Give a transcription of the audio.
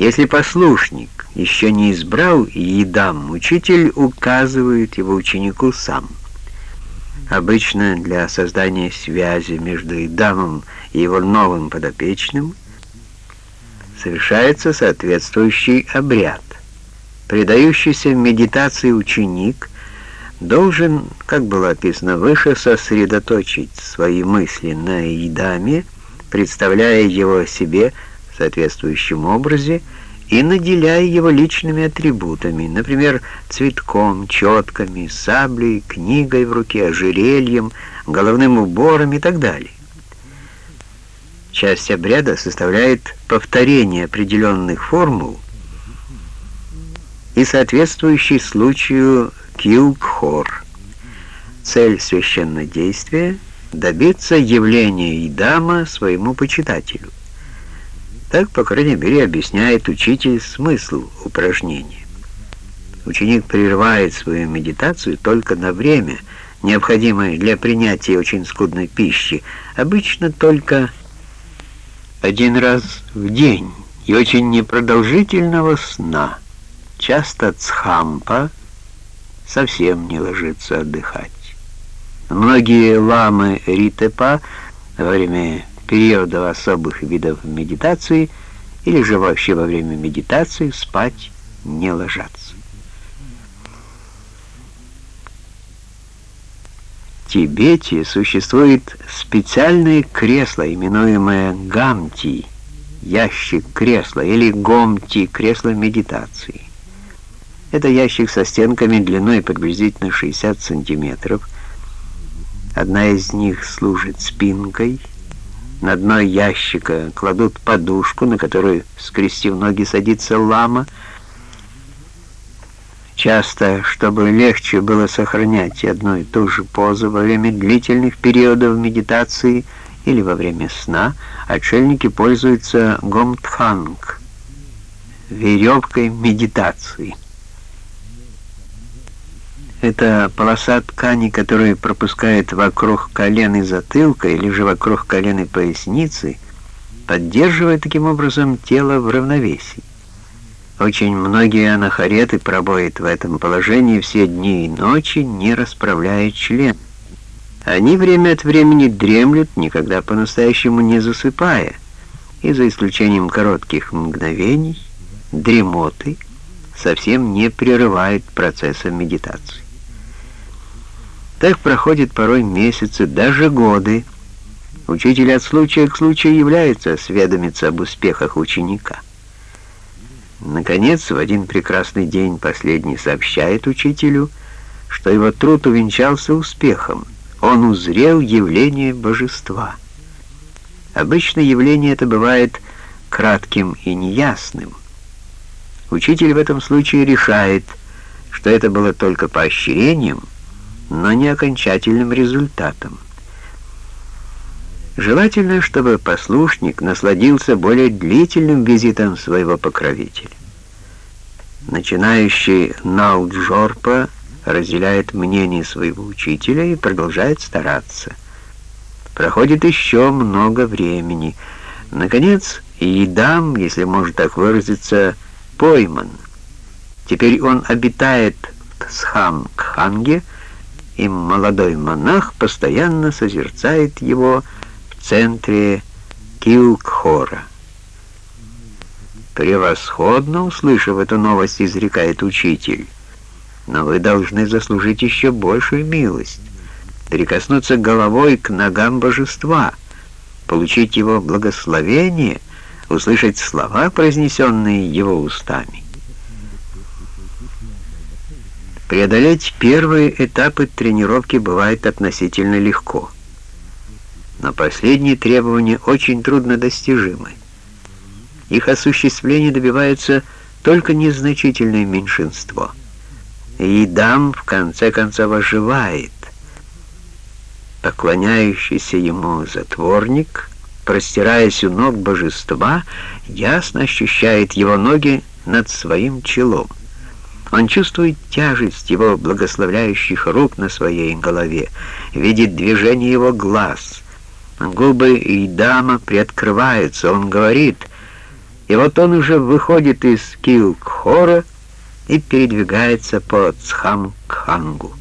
Если послушник еще не избрал едам, учитель указывает его ученику сам. Обычно для создания связи между едамом и его новым подопечным совершается соответствующий обряд. Предающийся медитации ученик должен, как было описано выше, сосредоточить свои мысли на едаме, представляя его себе соответствующем образе и наделяя его личными атрибутами, например, цветком, четками, саблей, книгой в руке, ожерельем, головным убором и так далее. Часть обряда составляет повторение определенных формул и соответствующий случаю килкхор. Цель священнодействия — добиться явления Идама своему почитателю. Так, по крайней мере, объясняет учитель смысл упражнения. Ученик прерывает свою медитацию только на время, необходимое для принятия очень скудной пищи, обычно только один раз в день и очень непродолжительного сна. Часто цхампа совсем не ложится отдыхать. Многие ламы Ритепа во время периода особых видов медитации или же вообще во время медитации спать не ложатся. В Тибете существует специальное кресло, именуемое гамти, ящик кресла, или гомти, кресло медитации. Это ящик со стенками длиной приблизительно 60 сантиметров. Одна из них служит спинкой, на дно ящика кладут подушку, на которую, скрестив ноги, садится лама. Часто, чтобы легче было сохранять одну и ту же позу во время длительных периодов медитации или во время сна, отшельники пользуются гомтханг, веревкой медитации. Это полоса ткани, которая пропускает вокруг колен и затылка или же вокруг колен и поясницы, поддерживая таким образом тело в равновесии. Очень многие анахареты пробуют в этом положении все дни и ночи, не расправляя член. Они время от времени дремлют, никогда по-настоящему не засыпая, и за исключением коротких мгновений, дремоты совсем не прерывают процесса медитации. Так проходят порой месяцы, даже годы. Учитель от случая к случаю является осведомиться об успехах ученика. Наконец, в один прекрасный день последний сообщает учителю, что его труд увенчался успехом. Он узрел явление божества. Обычно явление это бывает кратким и неясным. Учитель в этом случае решает, что это было только поощрением, но не окончательным результатом. Желательно, чтобы послушник насладился более длительным визитом своего покровителя. Начинающий Науджорпа разделяет мнение своего учителя и продолжает стараться. Проходит еще много времени. Наконец, Идам, если можно так выразиться, пойман. Теперь он обитает в Схам-Кханге, и молодой монах постоянно созерцает его в центре Килкхора. «Превосходно, услышав эту новость, изрекает учитель, но вы должны заслужить еще большую милость, прикоснуться головой к ногам божества, получить его благословение, услышать слова, произнесенные его устами». Преодолеть первые этапы тренировки бывает относительно легко. Но последние требования очень трудно достижимы. Их осуществление добивается только незначительное меньшинство. И дам в конце концов оживает. Поклоняющийся ему затворник, простираясь у ног божества, ясно ощущает его ноги над своим челом. Он чувствует тяжесть его благословляющих рук на своей голове, видит движение его глаз. Губы и дама приоткрываются, он говорит, И вот он уже выходит из Килкхора и передвигается по Цхам-Кхангу.